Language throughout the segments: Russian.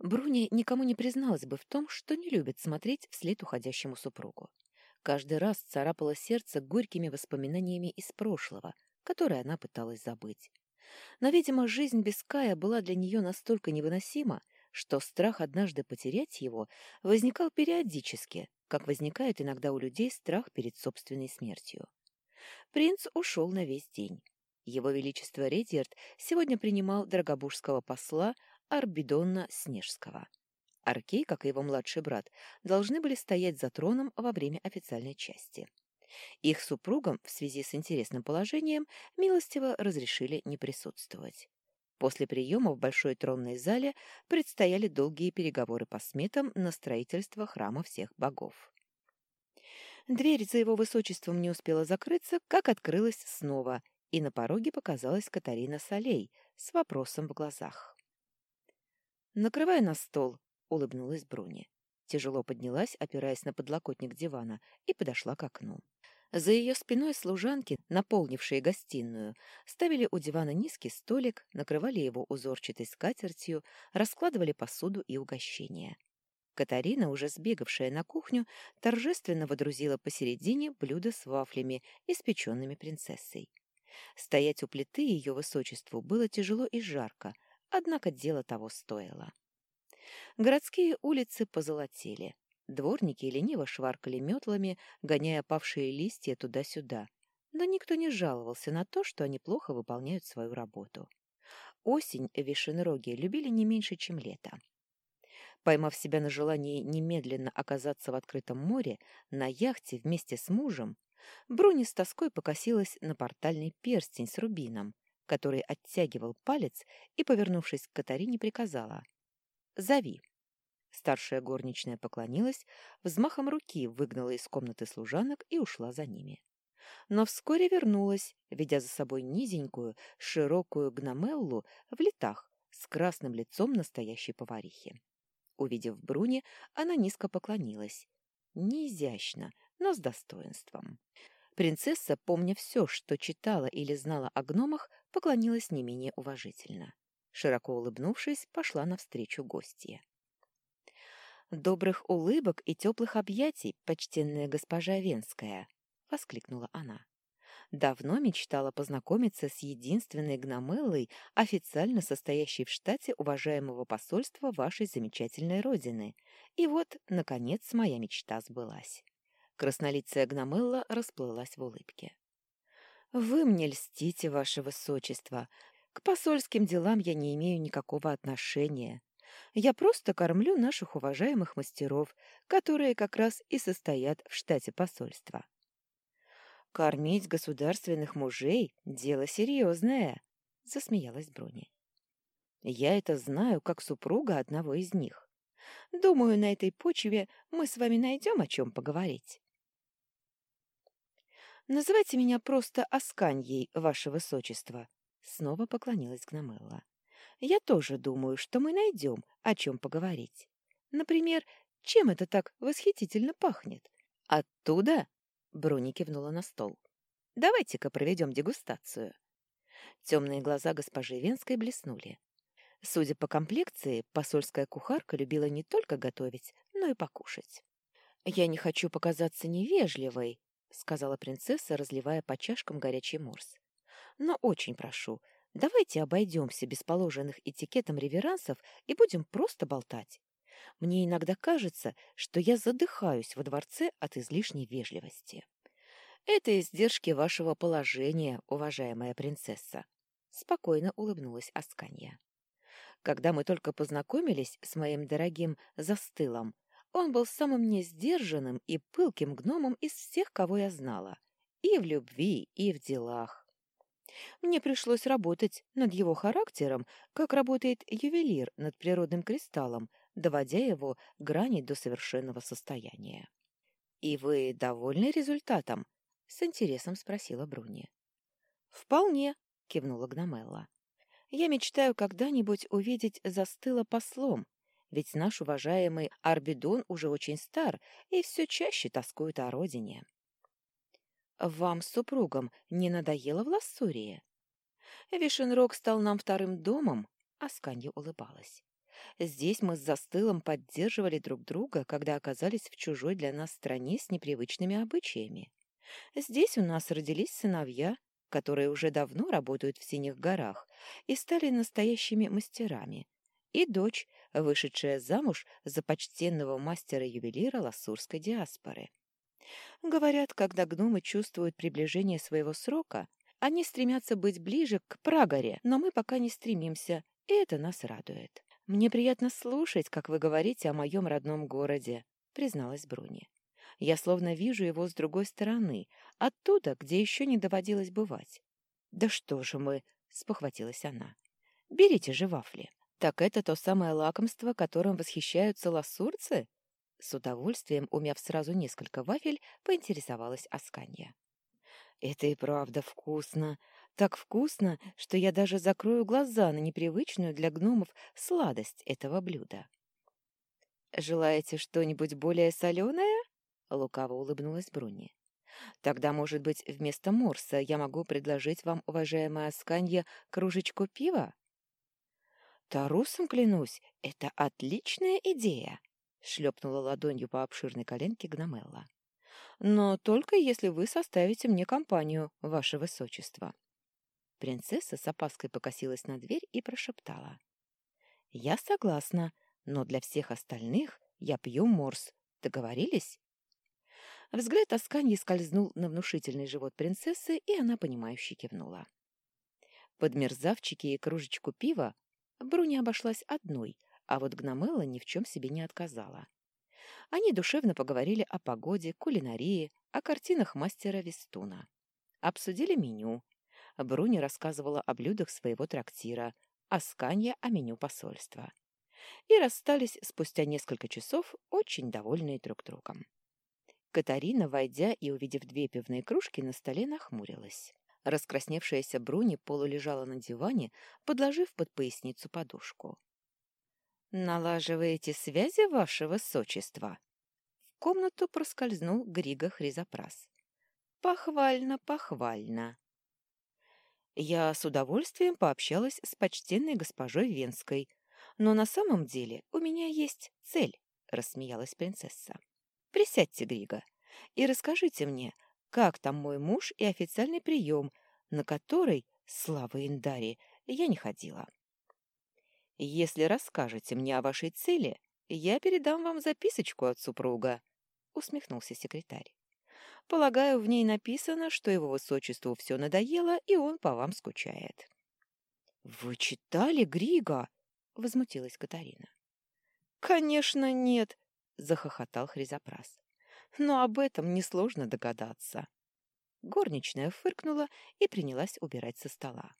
Бруни никому не призналась бы в том, что не любит смотреть вслед уходящему супругу. Каждый раз царапало сердце горькими воспоминаниями из прошлого, которые она пыталась забыть. Но, видимо, жизнь без Кая была для нее настолько невыносима, что страх однажды потерять его возникал периодически, как возникает иногда у людей страх перед собственной смертью. Принц ушел на весь день. Его Величество Редьярд сегодня принимал драгобужского посла Арбидонна Снежского. Аркей, как и его младший брат, должны были стоять за троном во время официальной части. Их супругам в связи с интересным положением милостиво разрешили не присутствовать. После приема в большой тронной зале предстояли долгие переговоры по сметам на строительство храма всех богов. Дверь за его высочеством не успела закрыться, как открылась снова, и на пороге показалась Катарина Солей с вопросом в глазах. «Накрывай на стол», — улыбнулась Бруни. Тяжело поднялась, опираясь на подлокотник дивана, и подошла к окну. За ее спиной служанки, наполнившие гостиную, ставили у дивана низкий столик, накрывали его узорчатой скатертью, раскладывали посуду и угощения. Катарина, уже сбегавшая на кухню, торжественно водрузила посередине блюдо с вафлями, испеченными принцессой. Стоять у плиты ее высочеству было тяжело и жарко, однако дело того стоило. Городские улицы позолотели. Дворники лениво шваркали метлами, гоняя опавшие листья туда-сюда. Но никто не жаловался на то, что они плохо выполняют свою работу. Осень в Вишенроге любили не меньше, чем лето. Поймав себя на желании немедленно оказаться в открытом море, на яхте вместе с мужем, Бруни с тоской покосилась на портальный перстень с рубином, который оттягивал палец и, повернувшись к Катарине, приказала «Зови». Старшая горничная поклонилась, взмахом руки выгнала из комнаты служанок и ушла за ними. Но вскоре вернулась, ведя за собой низенькую, широкую гномеллу в летах с красным лицом настоящей поварихи. Увидев Бруни, она низко поклонилась. Не изящно, но с достоинством. Принцесса, помня все, что читала или знала о гномах, поклонилась не менее уважительно. Широко улыбнувшись, пошла навстречу гостье. «Добрых улыбок и теплых объятий, почтенная госпожа Венская!» — воскликнула она. «Давно мечтала познакомиться с единственной гномеллой, официально состоящей в штате уважаемого посольства вашей замечательной родины. И вот, наконец, моя мечта сбылась». Краснолицая гномелла расплылась в улыбке. «Вы мне льстите, ваше высочество. К посольским делам я не имею никакого отношения. Я просто кормлю наших уважаемых мастеров, которые как раз и состоят в штате посольства». «Кормить государственных мужей — дело серьезное», — засмеялась Бруни. «Я это знаю как супруга одного из них. Думаю, на этой почве мы с вами найдем о чем поговорить». «Называйте меня просто Асканьей, ваше высочество», — снова поклонилась Гномелла. «Я тоже думаю, что мы найдем, о чем поговорить. Например, чем это так восхитительно пахнет? Оттуда?» — Бруни кивнула на стол. «Давайте-ка проведем дегустацию». Темные глаза госпожи Венской блеснули. Судя по комплекции, посольская кухарка любила не только готовить, но и покушать. «Я не хочу показаться невежливой», — сказала принцесса, разливая по чашкам горячий морс. «Но очень прошу, давайте обойдемся без положенных этикетом реверансов и будем просто болтать. Мне иногда кажется, что я задыхаюсь во дворце от излишней вежливости». «Это издержки вашего положения, уважаемая принцесса», — спокойно улыбнулась Асканья. «Когда мы только познакомились с моим дорогим застылом, он был самым несдержанным и пылким гномом из всех, кого я знала. И в любви, и в делах. Мне пришлось работать над его характером, как работает ювелир над природным кристаллом, доводя его грани до совершенного состояния. «И вы довольны результатом?» — с интересом спросила Бруни. «Вполне», — кивнула Гномелла. «Я мечтаю когда-нибудь увидеть застыло послом, ведь наш уважаемый Арбидон уже очень стар и все чаще тоскует о родине. Вам с супругом не надоело в Лассурии? Вишенрог стал нам вторым домом, а Сканья улыбалась. Здесь мы с застылом поддерживали друг друга, когда оказались в чужой для нас стране с непривычными обычаями. Здесь у нас родились сыновья, которые уже давно работают в Синих горах и стали настоящими мастерами, и дочь, вышедшая замуж за почтенного мастера-ювелира лассурской диаспоры. Говорят, когда гномы чувствуют приближение своего срока, они стремятся быть ближе к Прагоре, но мы пока не стремимся, и это нас радует. «Мне приятно слушать, как вы говорите о моем родном городе», — призналась Бруни. «Я словно вижу его с другой стороны, оттуда, где еще не доводилось бывать». «Да что же мы!» — спохватилась она. «Берите же вафли». «Так это то самое лакомство, которым восхищаются лассурцы?» С удовольствием, умяв сразу несколько вафель, поинтересовалась Асканья. «Это и правда вкусно. Так вкусно, что я даже закрою глаза на непривычную для гномов сладость этого блюда». «Желаете что-нибудь более соленое?» — лукаво улыбнулась Бруни. «Тогда, может быть, вместо морса я могу предложить вам, уважаемая Асканья, кружечку пива?» «Тарусом клянусь, это отличная идея!» — шлепнула ладонью по обширной коленке Гномелла. «Но только если вы составите мне компанию, ваше высочество». Принцесса с опаской покосилась на дверь и прошептала. «Я согласна, но для всех остальных я пью морс. Договорились?» Взгляд Асканьи скользнул на внушительный живот принцессы, и она, понимающе кивнула. Под мерзавчики и кружечку пива Бруни обошлась одной, а вот Гномелла ни в чем себе не отказала. Они душевно поговорили о погоде, кулинарии, о картинах мастера Вестуна. Обсудили меню. Бруни рассказывала о блюдах своего трактира, а Сканья о меню посольства. И расстались спустя несколько часов, очень довольные друг другом. Катарина, войдя и увидев две пивные кружки, на столе нахмурилась. Раскрасневшаяся Бруни полулежала на диване, подложив под поясницу подушку. «Налаживаете связи, ваше высочество?» В комнату проскользнул Григо Хризопрас. «Похвально, похвально!» Я с удовольствием пообщалась с почтенной госпожой Венской, но на самом деле у меня есть цель, — рассмеялась принцесса. «Присядьте, Григо, и расскажите мне, как там мой муж и официальный прием, на который, слава Индари, я не ходила. Если расскажете мне о вашей цели, я передам вам записочку от супруга, усмехнулся секретарь. Полагаю, в ней написано, что его высочеству все надоело, и он по вам скучает. Вы читали Грига? возмутилась Катарина. Конечно, нет, захохотал Хризопрас но об этом несложно догадаться. Горничная фыркнула и принялась убирать со стола.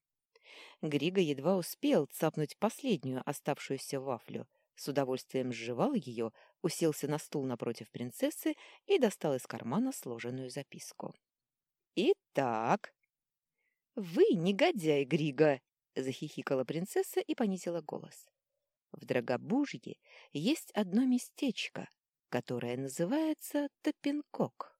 Григо едва успел цапнуть последнюю оставшуюся вафлю, с удовольствием сживал ее, уселся на стул напротив принцессы и достал из кармана сложенную записку. «Итак...» «Вы негодяй, Григо!» — захихикала принцесса и понизила голос. «В Драгобужье есть одно местечко, которая называется Топинкок.